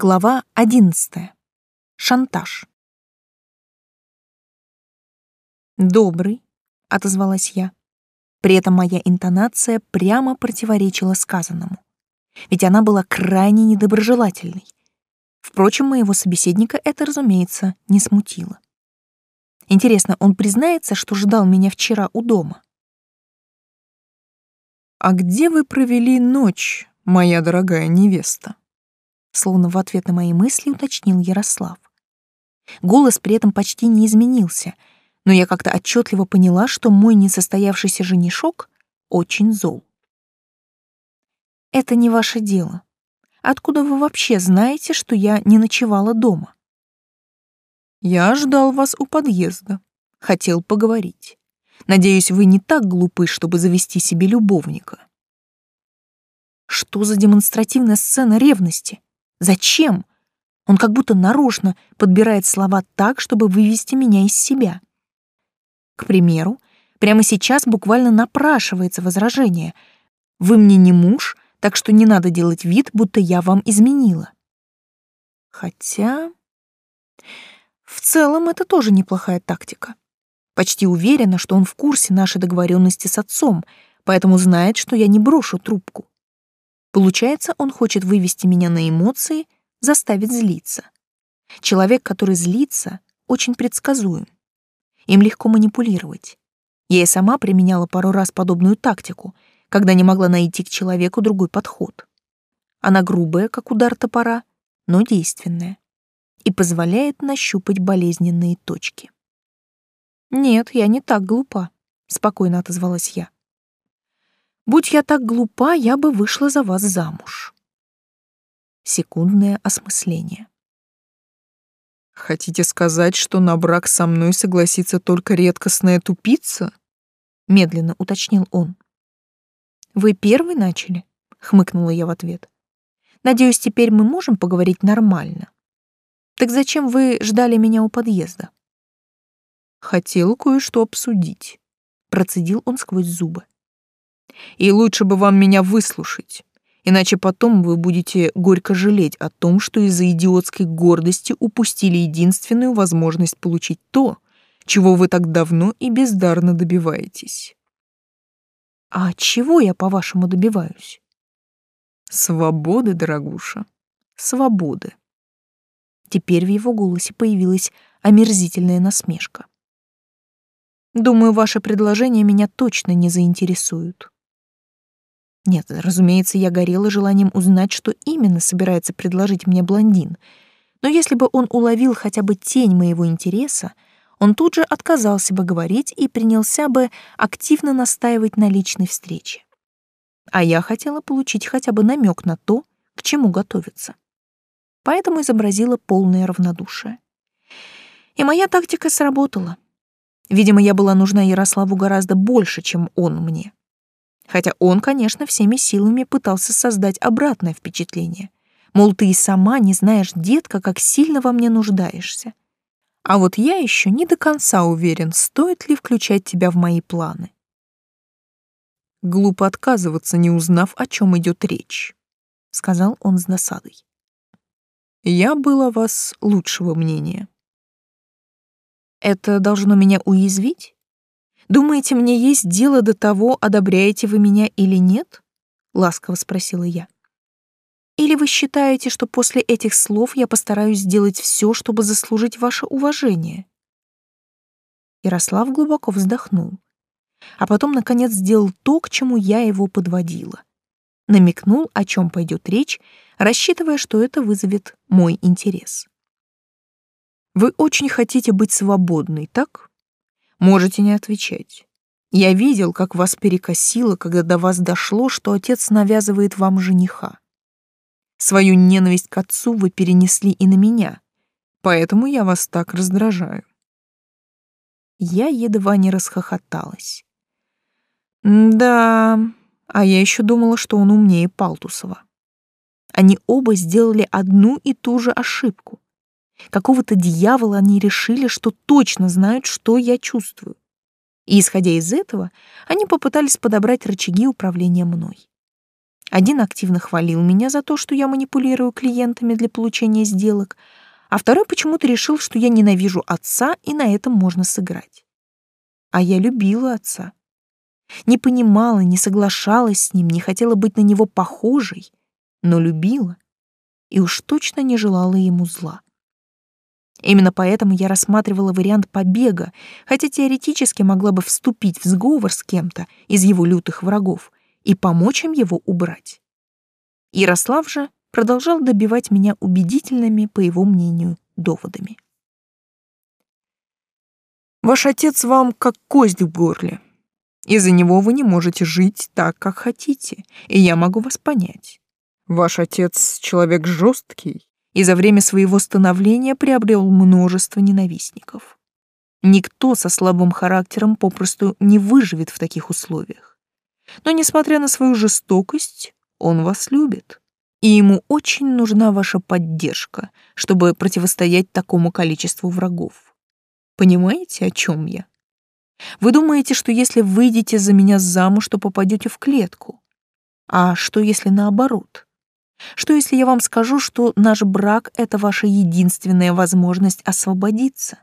Глава 11. Шантаж. «Добрый», — отозвалась я. При этом моя интонация прямо противоречила сказанному. Ведь она была крайне недоброжелательной. Впрочем, моего собеседника это, разумеется, не смутило. Интересно, он признается, что ждал меня вчера у дома? «А где вы провели ночь, моя дорогая невеста?» Словно в ответ на мои мысли уточнил Ярослав. Голос при этом почти не изменился, но я как-то отчетливо поняла, что мой несостоявшийся женишок очень зол. «Это не ваше дело. Откуда вы вообще знаете, что я не ночевала дома?» «Я ждал вас у подъезда. Хотел поговорить. Надеюсь, вы не так глупы, чтобы завести себе любовника». Что за демонстративная сцена ревности? Зачем? Он как будто нарочно подбирает слова так, чтобы вывести меня из себя. К примеру, прямо сейчас буквально напрашивается возражение. «Вы мне не муж, так что не надо делать вид, будто я вам изменила». Хотя... В целом это тоже неплохая тактика. Почти уверена, что он в курсе нашей договоренности с отцом, поэтому знает, что я не брошу трубку. Получается, он хочет вывести меня на эмоции, заставить злиться. Человек, который злится, очень предсказуем. Им легко манипулировать. Я и сама применяла пару раз подобную тактику, когда не могла найти к человеку другой подход. Она грубая, как удар топора, но действенная и позволяет нащупать болезненные точки. «Нет, я не так глупа», — спокойно отозвалась я. Будь я так глупа, я бы вышла за вас замуж. Секундное осмысление. Хотите сказать, что на брак со мной согласится только редкостная тупица? Медленно уточнил он. Вы первый начали? Хмыкнула я в ответ. Надеюсь, теперь мы можем поговорить нормально. Так зачем вы ждали меня у подъезда? Хотел кое-что обсудить. Процедил он сквозь зубы. И лучше бы вам меня выслушать, иначе потом вы будете горько жалеть о том, что из-за идиотской гордости упустили единственную возможность получить то, чего вы так давно и бездарно добиваетесь. А чего я, по-вашему, добиваюсь? Свободы, дорогуша, свободы. Теперь в его голосе появилась омерзительная насмешка. Думаю, ваши предложения меня точно не заинтересуют. Нет, разумеется, я горела желанием узнать, что именно собирается предложить мне блондин. Но если бы он уловил хотя бы тень моего интереса, он тут же отказался бы говорить и принялся бы активно настаивать на личной встрече. А я хотела получить хотя бы намек на то, к чему готовиться. Поэтому изобразила полное равнодушие. И моя тактика сработала. Видимо, я была нужна Ярославу гораздо больше, чем он мне хотя он, конечно, всеми силами пытался создать обратное впечатление. Мол, ты и сама не знаешь, детка, как сильно во мне нуждаешься. А вот я еще не до конца уверен, стоит ли включать тебя в мои планы. Глупо отказываться, не узнав, о чем идет речь, сказал он с досадой. Я был о вас лучшего мнения. Это должно меня уязвить? Думаете, мне есть дело до того, одобряете вы меня или нет? ласково спросила я. Или вы считаете, что после этих слов я постараюсь сделать все, чтобы заслужить ваше уважение? Ярослав глубоко вздохнул, а потом наконец сделал то, к чему я его подводила. Намекнул, о чем пойдет речь, рассчитывая, что это вызовет мой интерес. Вы очень хотите быть свободной, так? Можете не отвечать. Я видел, как вас перекосило, когда до вас дошло, что отец навязывает вам жениха. Свою ненависть к отцу вы перенесли и на меня, поэтому я вас так раздражаю. Я едва не расхохоталась. Да, а я еще думала, что он умнее Палтусова. Они оба сделали одну и ту же ошибку. Какого-то дьявола они решили, что точно знают, что я чувствую. И, исходя из этого, они попытались подобрать рычаги управления мной. Один активно хвалил меня за то, что я манипулирую клиентами для получения сделок, а второй почему-то решил, что я ненавижу отца, и на этом можно сыграть. А я любила отца. Не понимала, не соглашалась с ним, не хотела быть на него похожей, но любила и уж точно не желала ему зла. Именно поэтому я рассматривала вариант побега, хотя теоретически могла бы вступить в сговор с кем-то из его лютых врагов и помочь им его убрать. Ярослав же продолжал добивать меня убедительными, по его мнению, доводами. «Ваш отец вам как кость в горле. Из-за него вы не можете жить так, как хотите, и я могу вас понять. Ваш отец — человек жесткий, и за время своего становления приобрел множество ненавистников. Никто со слабым характером попросту не выживет в таких условиях. Но, несмотря на свою жестокость, он вас любит. И ему очень нужна ваша поддержка, чтобы противостоять такому количеству врагов. Понимаете, о чем я? Вы думаете, что если выйдете за меня замуж, то попадете в клетку? А что, если наоборот? Что если я вам скажу, что наш брак — это ваша единственная возможность освободиться?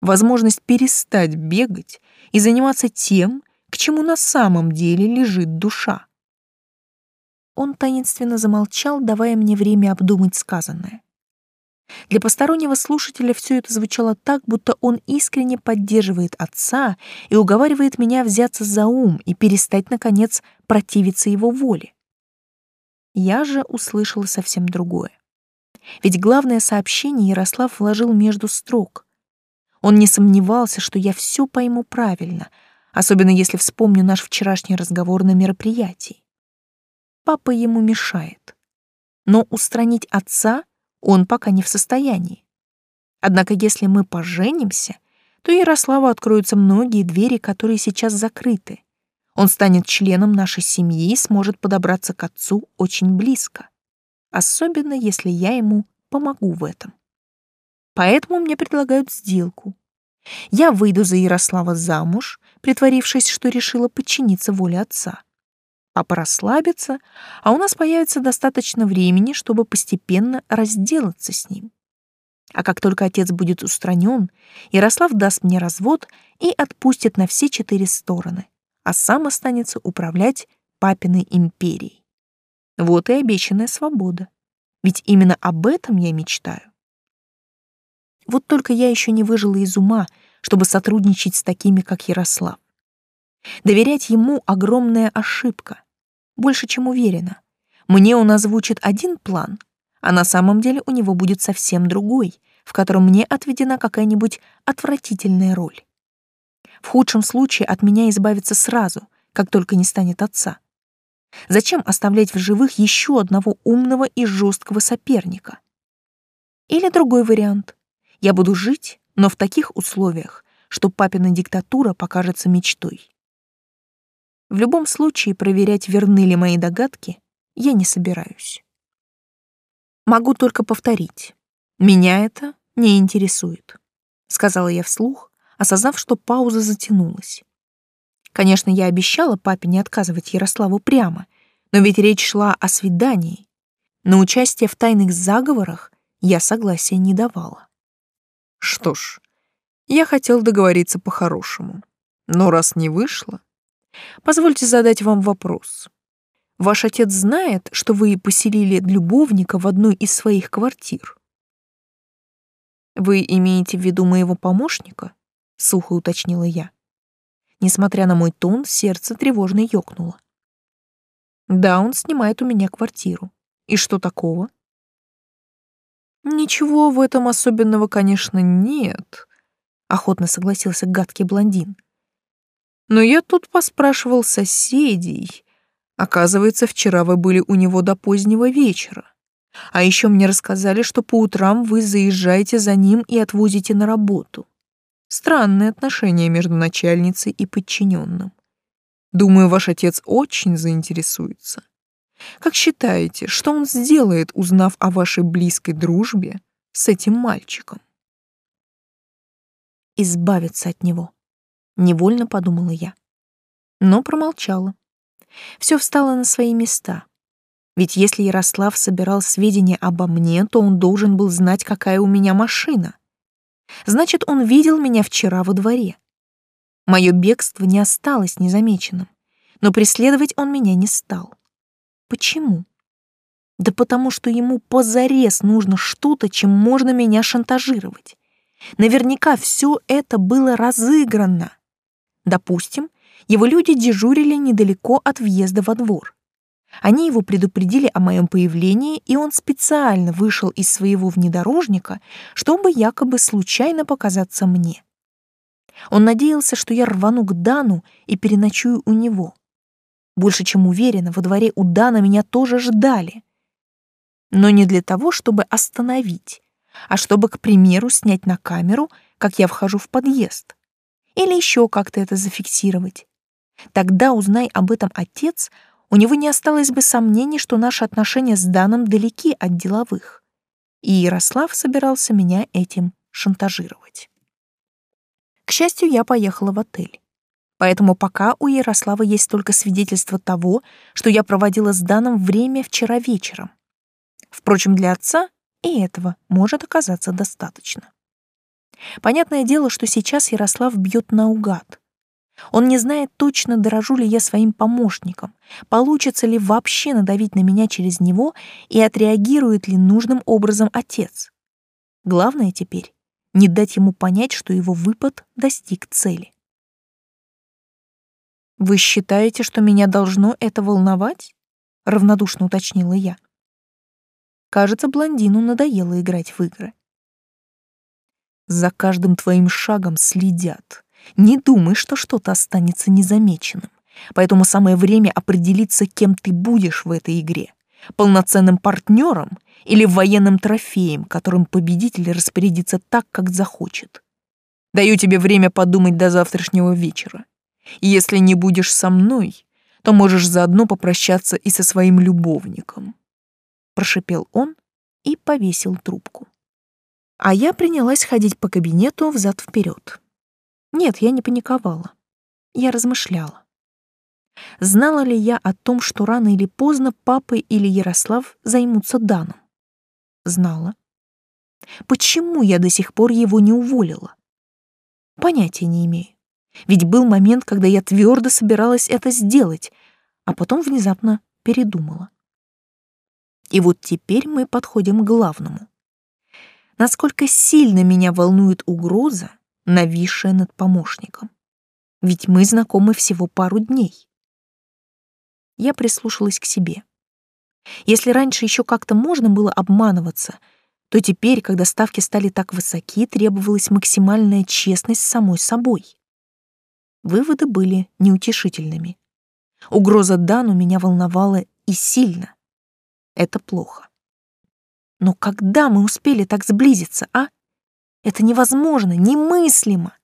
Возможность перестать бегать и заниматься тем, к чему на самом деле лежит душа. Он таинственно замолчал, давая мне время обдумать сказанное. Для постороннего слушателя все это звучало так, будто он искренне поддерживает отца и уговаривает меня взяться за ум и перестать, наконец, противиться его воле. Я же услышала совсем другое. Ведь главное сообщение Ярослав вложил между строк. Он не сомневался, что я все пойму правильно, особенно если вспомню наш вчерашний разговор на мероприятии. Папа ему мешает. Но устранить отца он пока не в состоянии. Однако если мы поженимся, то Ярославу откроются многие двери, которые сейчас закрыты. Он станет членом нашей семьи и сможет подобраться к отцу очень близко, особенно если я ему помогу в этом. Поэтому мне предлагают сделку. Я выйду за Ярослава замуж, притворившись, что решила подчиниться воле отца. Папа расслабится, а у нас появится достаточно времени, чтобы постепенно разделаться с ним. А как только отец будет устранен, Ярослав даст мне развод и отпустит на все четыре стороны а сам останется управлять папиной империей. Вот и обещанная свобода. Ведь именно об этом я мечтаю. Вот только я еще не выжила из ума, чтобы сотрудничать с такими, как Ярослав. Доверять ему — огромная ошибка. Больше чем уверена. Мне он озвучит один план, а на самом деле у него будет совсем другой, в котором мне отведена какая-нибудь отвратительная роль. В худшем случае от меня избавиться сразу, как только не станет отца. Зачем оставлять в живых еще одного умного и жесткого соперника? Или другой вариант. Я буду жить, но в таких условиях, что папина диктатура покажется мечтой. В любом случае проверять, верны ли мои догадки, я не собираюсь. Могу только повторить. Меня это не интересует, сказала я вслух, осознав, что пауза затянулась. Конечно, я обещала папе не отказывать Ярославу прямо, но ведь речь шла о свидании. На участие в тайных заговорах я согласия не давала. Что ж, я хотел договориться по-хорошему. Но раз не вышло, позвольте задать вам вопрос. Ваш отец знает, что вы поселили любовника в одной из своих квартир? Вы имеете в виду моего помощника? Сухо уточнила я. Несмотря на мой тон, сердце тревожно ёкнуло. Да, он снимает у меня квартиру. И что такого? Ничего в этом особенного, конечно, нет, охотно согласился гадкий блондин. Но я тут поспрашивал соседей. Оказывается, вчера вы были у него до позднего вечера. А еще мне рассказали, что по утрам вы заезжаете за ним и отвозите на работу. Странные отношения между начальницей и подчиненным. Думаю, ваш отец очень заинтересуется. Как считаете, что он сделает, узнав о вашей близкой дружбе с этим мальчиком? Избавиться от него, невольно подумала я. Но промолчала. все встало на свои места. Ведь если Ярослав собирал сведения обо мне, то он должен был знать, какая у меня машина. Значит, он видел меня вчера во дворе. Мое бегство не осталось незамеченным, но преследовать он меня не стал. Почему? Да потому что ему позарез нужно что-то, чем можно меня шантажировать. Наверняка все это было разыграно. Допустим, его люди дежурили недалеко от въезда во двор. Они его предупредили о моем появлении, и он специально вышел из своего внедорожника, чтобы якобы случайно показаться мне. Он надеялся, что я рвану к Дану и переночую у него. Больше чем уверена, во дворе у Дана меня тоже ждали. Но не для того, чтобы остановить, а чтобы, к примеру, снять на камеру, как я вхожу в подъезд. Или еще как-то это зафиксировать. Тогда, узнай об этом отец, у него не осталось бы сомнений, что наши отношения с Даном далеки от деловых. И Ярослав собирался меня этим шантажировать. К счастью, я поехала в отель. Поэтому пока у Ярослава есть только свидетельство того, что я проводила с Даном время вчера вечером. Впрочем, для отца и этого может оказаться достаточно. Понятное дело, что сейчас Ярослав бьет наугад. Он не знает точно, дорожу ли я своим помощником, получится ли вообще надавить на меня через него и отреагирует ли нужным образом отец. Главное теперь — не дать ему понять, что его выпад достиг цели. «Вы считаете, что меня должно это волновать?» — равнодушно уточнила я. Кажется, блондину надоело играть в игры. «За каждым твоим шагом следят», не думай, что что-то останется незамеченным. Поэтому самое время определиться, кем ты будешь в этой игре. Полноценным партнером или военным трофеем, которым победитель распорядится так, как захочет. Даю тебе время подумать до завтрашнего вечера. Если не будешь со мной, то можешь заодно попрощаться и со своим любовником. Прошипел он и повесил трубку. А я принялась ходить по кабинету взад-вперед. Нет, я не паниковала. Я размышляла. Знала ли я о том, что рано или поздно папа или Ярослав займутся Даном? Знала. Почему я до сих пор его не уволила? Понятия не имею. Ведь был момент, когда я твердо собиралась это сделать, а потом внезапно передумала. И вот теперь мы подходим к главному. Насколько сильно меня волнует угроза, нависшая над помощником. Ведь мы знакомы всего пару дней. Я прислушалась к себе. Если раньше еще как-то можно было обманываться, то теперь, когда ставки стали так высоки, требовалась максимальная честность с самой собой. Выводы были неутешительными. Угроза Дану меня волновала и сильно. Это плохо. Но когда мы успели так сблизиться, а? Это невозможно, немыслимо.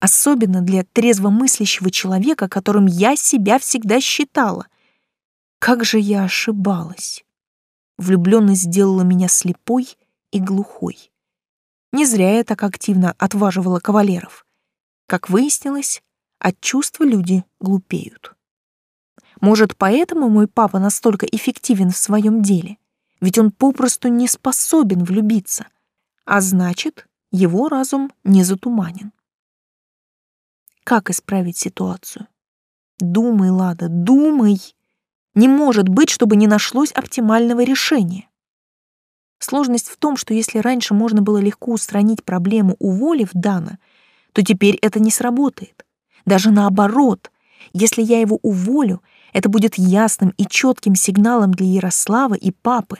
Особенно для трезвомыслящего человека, которым я себя всегда считала. Как же я ошибалась. Влюбленность сделала меня слепой и глухой. Не зря я так активно отваживала кавалеров. Как выяснилось, от чувства люди глупеют. Может, поэтому мой папа настолько эффективен в своем деле? Ведь он попросту не способен влюбиться. А значит, его разум не затуманен. Как исправить ситуацию? Думай, Лада, думай. Не может быть, чтобы не нашлось оптимального решения. Сложность в том, что если раньше можно было легко устранить проблему, уволив Дана, то теперь это не сработает. Даже наоборот, если я его уволю, это будет ясным и четким сигналом для Ярослава и папы.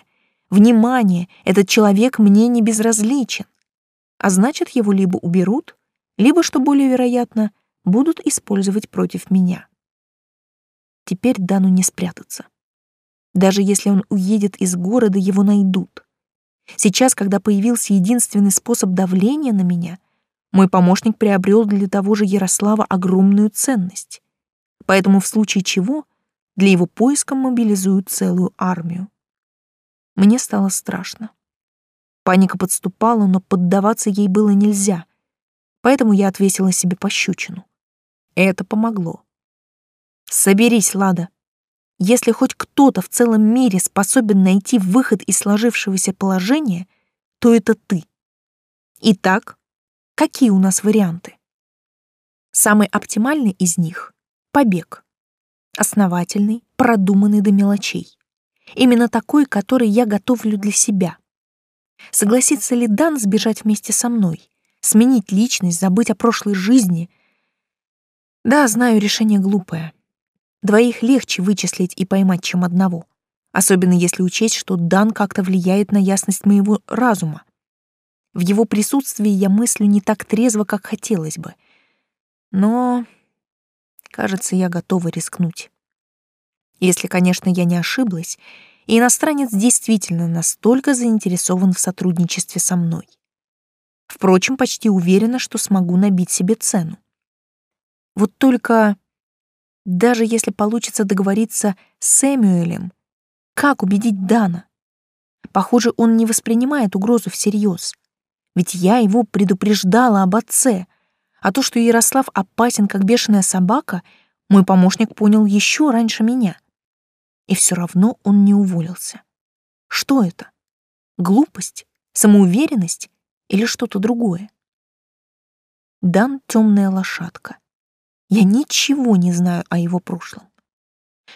Внимание, этот человек мне не безразличен а значит, его либо уберут, либо, что более вероятно, будут использовать против меня. Теперь Дану не спрятаться. Даже если он уедет из города, его найдут. Сейчас, когда появился единственный способ давления на меня, мой помощник приобрел для того же Ярослава огромную ценность. Поэтому в случае чего для его поиска мобилизуют целую армию. Мне стало страшно. Паника подступала, но поддаваться ей было нельзя, поэтому я отвесила себе пощечину. Это помогло. «Соберись, Лада», Если хоть кто-то в целом мире способен найти выход из сложившегося положения, то это ты. Итак, какие у нас варианты? Самый оптимальный из них — побег. Основательный, продуманный до мелочей. Именно такой, который я готовлю для себя. Согласится ли Дан сбежать вместе со мной? Сменить личность, забыть о прошлой жизни? Да, знаю, решение глупое. Двоих легче вычислить и поймать, чем одного. Особенно если учесть, что Дан как-то влияет на ясность моего разума. В его присутствии я мыслю не так трезво, как хотелось бы — но, кажется, я готова рискнуть. Если, конечно, я не ошиблась, и иностранец действительно настолько заинтересован в сотрудничестве со мной. Впрочем, почти уверена, что смогу набить себе цену. Вот только, даже если получится договориться с Сэмюэлем, как убедить Дана? Похоже, он не воспринимает угрозу всерьез. Ведь я его предупреждала об отце, а то, что Ярослав опасен, как бешеная собака, мой помощник понял еще раньше меня. И все равно он не уволился. Что это? Глупость? Самоуверенность? Или что-то другое? Дан — темная лошадка. Я ничего не знаю о его прошлом.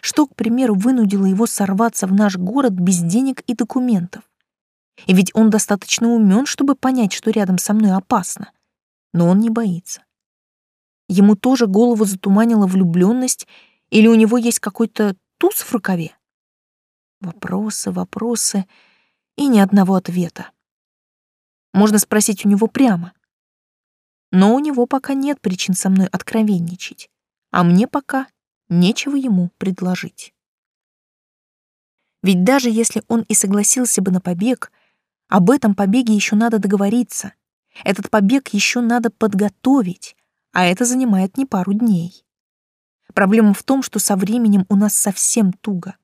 Что, к примеру, вынудило его сорваться в наш город без денег и документов? И ведь он достаточно умен, чтобы понять, что рядом со мной опасно но он не боится. Ему тоже голову затуманила влюбленность, или у него есть какой-то туз в рукаве? Вопросы, вопросы и ни одного ответа. Можно спросить у него прямо. Но у него пока нет причин со мной откровенничать, а мне пока нечего ему предложить. Ведь даже если он и согласился бы на побег, об этом побеге еще надо договориться, этот побег еще надо подготовить, а это занимает не пару дней. Проблема в том, что со временем у нас совсем туго.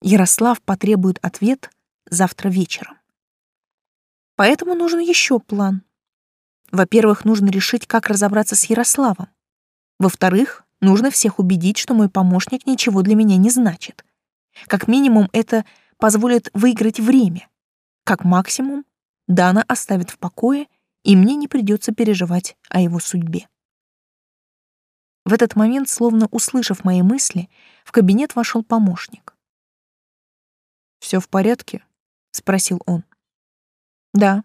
Ярослав потребует ответ завтра вечером. Поэтому нужен еще план. Во-первых, нужно решить, как разобраться с Ярославом. Во-вторых, нужно всех убедить, что мой помощник ничего для меня не значит. Как минимум, это позволит выиграть время. Как максимум, Дана оставит в покое, и мне не придется переживать о его судьбе. В этот момент, словно услышав мои мысли, в кабинет вошел помощник. Все в порядке?» — спросил он. «Да».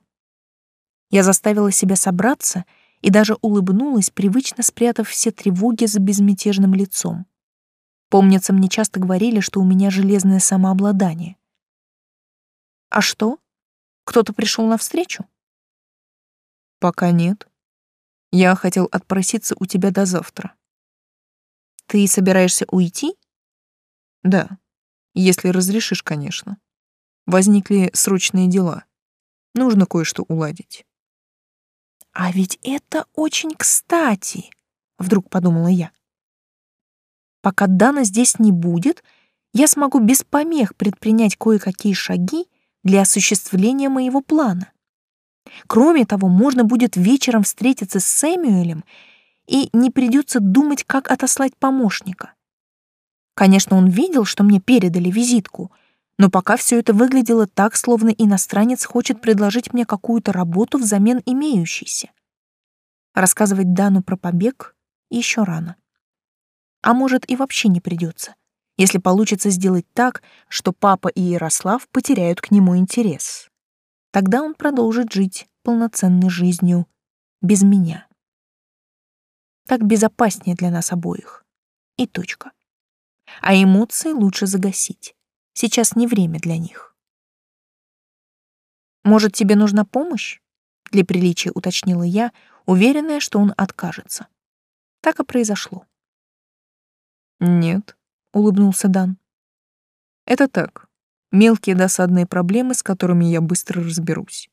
Я заставила себя собраться и даже улыбнулась, привычно спрятав все тревоги за безмятежным лицом. Помнится, мне часто говорили, что у меня железное самообладание. «А что?» Кто-то пришел навстречу? Пока нет. Я хотел отпроситься у тебя до завтра. Ты собираешься уйти? Да, если разрешишь, конечно. Возникли срочные дела. Нужно кое-что уладить. А ведь это очень кстати, вдруг подумала я. Пока Дана здесь не будет, я смогу без помех предпринять кое-какие шаги для осуществления моего плана. Кроме того, можно будет вечером встретиться с Сэмюэлем, и не придется думать, как отослать помощника. Конечно, он видел, что мне передали визитку, но пока все это выглядело так, словно иностранец хочет предложить мне какую-то работу взамен имеющейся. Рассказывать Дану про побег еще рано. А может, и вообще не придется если получится сделать так, что папа и Ярослав потеряют к нему интерес. Тогда он продолжит жить полноценной жизнью без меня. Так безопаснее для нас обоих. И точка. А эмоции лучше загасить. Сейчас не время для них. «Может, тебе нужна помощь?» Для приличия уточнила я, уверенная, что он откажется. Так и произошло. «Нет», улыбнулся Дан. Это так. Мелкие досадные проблемы, с которыми я быстро разберусь.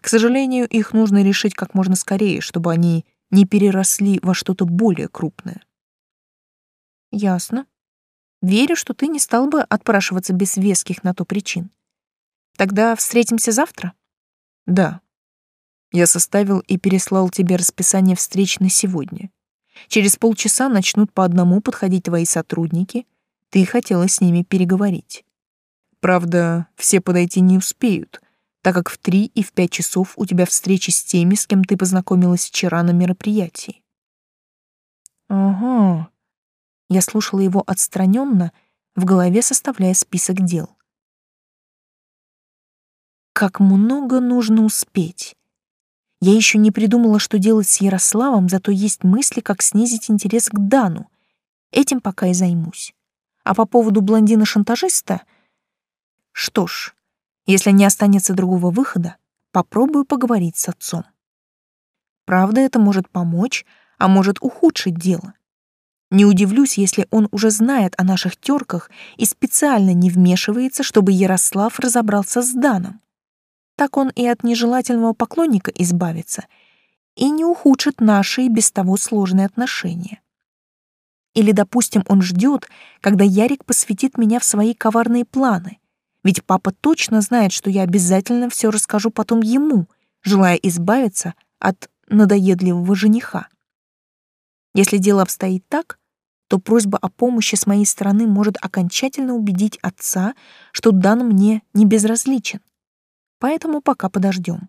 К сожалению, их нужно решить как можно скорее, чтобы они не переросли во что-то более крупное. Ясно. Верю, что ты не стал бы отпрашиваться без веских на то причин. Тогда встретимся завтра? Да. Я составил и переслал тебе расписание встреч на сегодня. Через полчаса начнут по одному подходить твои сотрудники. ты хотела с ними переговорить. Правда, все подойти не успеют, так как в три и в пять часов у тебя встречи с теми, с кем ты познакомилась вчера на мероприятии. Ага. Я слушала его отстраненно, в голове составляя список дел. Как много нужно успеть. Я еще не придумала, что делать с Ярославом, зато есть мысли, как снизить интерес к Дану. Этим пока и займусь. А по поводу блондина-шантажиста... Что ж, если не останется другого выхода, попробую поговорить с отцом. Правда, это может помочь, а может ухудшить дело. Не удивлюсь, если он уже знает о наших терках и специально не вмешивается, чтобы Ярослав разобрался с Даном. Так он и от нежелательного поклонника избавится и не ухудшит наши и без того сложные отношения. Или, допустим, он ждет, когда Ярик посвятит меня в свои коварные планы, ведь папа точно знает, что я обязательно все расскажу потом ему, желая избавиться от надоедливого жениха. Если дело обстоит так, то просьба о помощи с моей стороны может окончательно убедить отца, что Дан мне не безразличен. Поэтому пока подождем.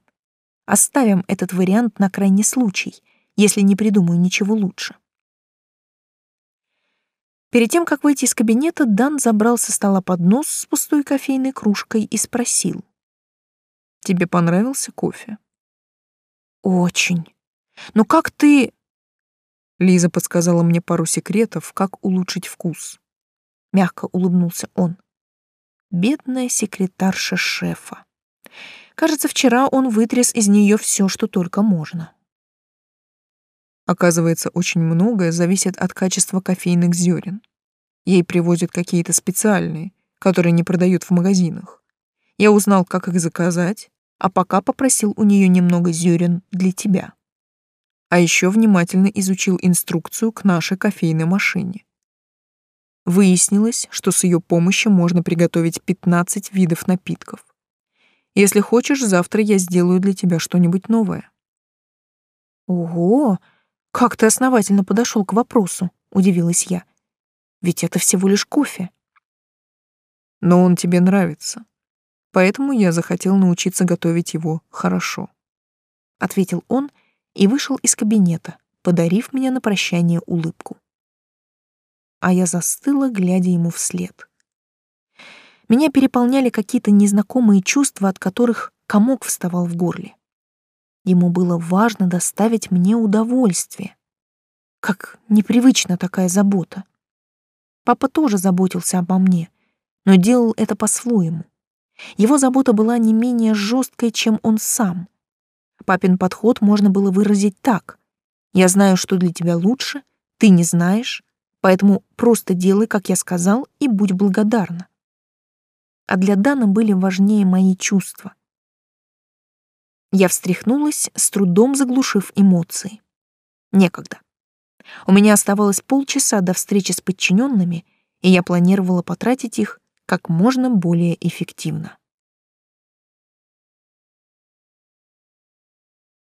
Оставим этот вариант на крайний случай, если не придумаю ничего лучше. Перед тем, как выйти из кабинета, Дан забрал со стола поднос с пустой кофейной кружкой и спросил. «Тебе понравился кофе?» «Очень. Но как ты...» Лиза подсказала мне пару секретов, как улучшить вкус. Мягко улыбнулся он. Бедная секретарша шефа. Кажется, вчера он вытряс из нее все, что только можно. Оказывается, очень многое зависит от качества кофейных зерен. Ей привозят какие-то специальные, которые не продают в магазинах. Я узнал, как их заказать, а пока попросил у нее немного зерен для тебя а еще внимательно изучил инструкцию к нашей кофейной машине. Выяснилось, что с ее помощью можно приготовить 15 видов напитков. Если хочешь, завтра я сделаю для тебя что-нибудь новое. Ого, как ты основательно подошел к вопросу, удивилась я. Ведь это всего лишь кофе. Но он тебе нравится. Поэтому я захотел научиться готовить его хорошо, ответил он и вышел из кабинета, подарив мне на прощание улыбку. А я застыла, глядя ему вслед. Меня переполняли какие-то незнакомые чувства, от которых комок вставал в горле. Ему было важно доставить мне удовольствие. Как непривычна такая забота. Папа тоже заботился обо мне, но делал это по-своему. Его забота была не менее жесткой, чем он сам. Папин подход можно было выразить так. «Я знаю, что для тебя лучше, ты не знаешь, поэтому просто делай, как я сказал, и будь благодарна». А для Дана были важнее мои чувства. Я встряхнулась, с трудом заглушив эмоции. Некогда. У меня оставалось полчаса до встречи с подчиненными, и я планировала потратить их как можно более эффективно.